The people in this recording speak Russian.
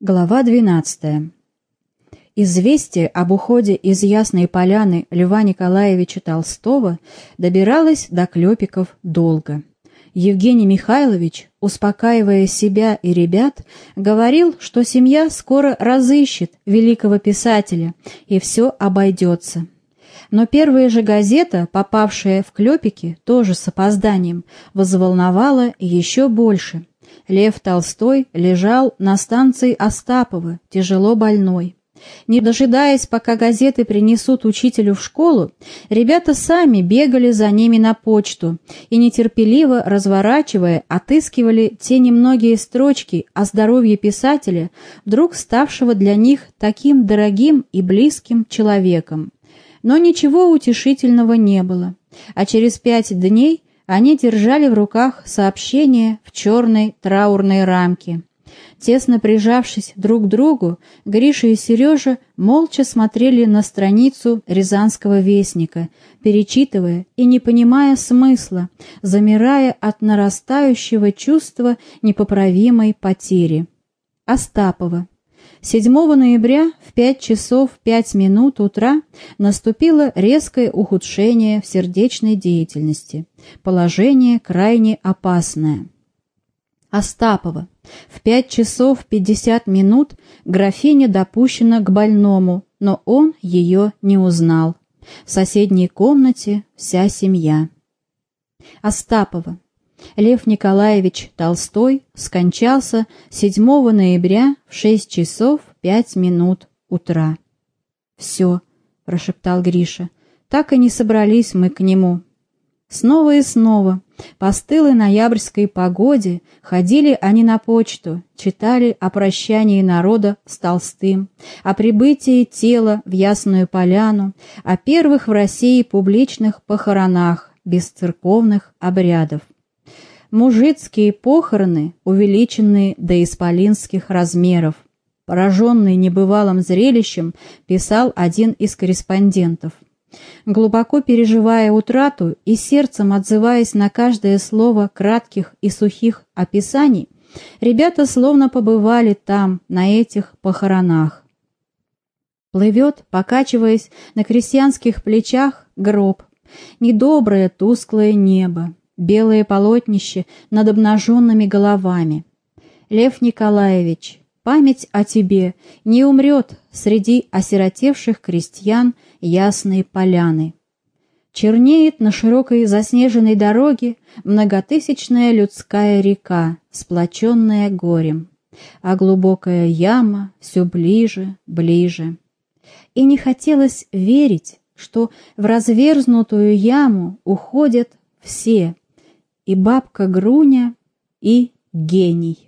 Глава 12. Известие об уходе из Ясной Поляны Льва Николаевича Толстого добиралось до Клепиков долго. Евгений Михайлович, успокаивая себя и ребят, говорил, что семья скоро разыщет великого писателя, и все обойдется. Но первая же газета, попавшая в Клепики, тоже с опозданием, взволновала еще больше – Лев Толстой лежал на станции Остапова, тяжело больной. Не дожидаясь, пока газеты принесут учителю в школу, ребята сами бегали за ними на почту и, нетерпеливо разворачивая, отыскивали те немногие строчки о здоровье писателя, вдруг ставшего для них таким дорогим и близким человеком. Но ничего утешительного не было, а через пять дней они держали в руках сообщение в черной траурной рамке. Тесно прижавшись друг к другу, Гриша и Сережа молча смотрели на страницу Рязанского вестника, перечитывая и не понимая смысла, замирая от нарастающего чувства непоправимой потери. Остапова. 7 ноября в 5 часов 5 минут утра наступило резкое ухудшение в сердечной деятельности. Положение крайне опасное. Остапова. В 5 часов 50 минут графиня допущена к больному, но он ее не узнал. В соседней комнате вся семья. Остапова. Лев Николаевич Толстой скончался 7 ноября в 6 часов 5 минут утра. «Все», — прошептал Гриша, — «так и не собрались мы к нему». Снова и снова, по стылой ноябрьской погоде, ходили они на почту, читали о прощании народа с Толстым, о прибытии тела в Ясную Поляну, о первых в России публичных похоронах без церковных обрядов мужицкие похороны, увеличенные до исполинских размеров. Пораженный небывалым зрелищем, писал один из корреспондентов. Глубоко переживая утрату и сердцем отзываясь на каждое слово кратких и сухих описаний, ребята словно побывали там, на этих похоронах. Плывет, покачиваясь на крестьянских плечах, гроб, недоброе тусклое небо, белое полотнище над обнаженными головами. Лев Николаевич, память о тебе не умрет среди осиротевших крестьян ясные поляны. Чернеет на широкой заснеженной дороге многотысячная людская река, сплоченная горем, а глубокая яма все ближе, ближе. И не хотелось верить, что в разверзнутую яму уходят все, и бабка Груня, и гений.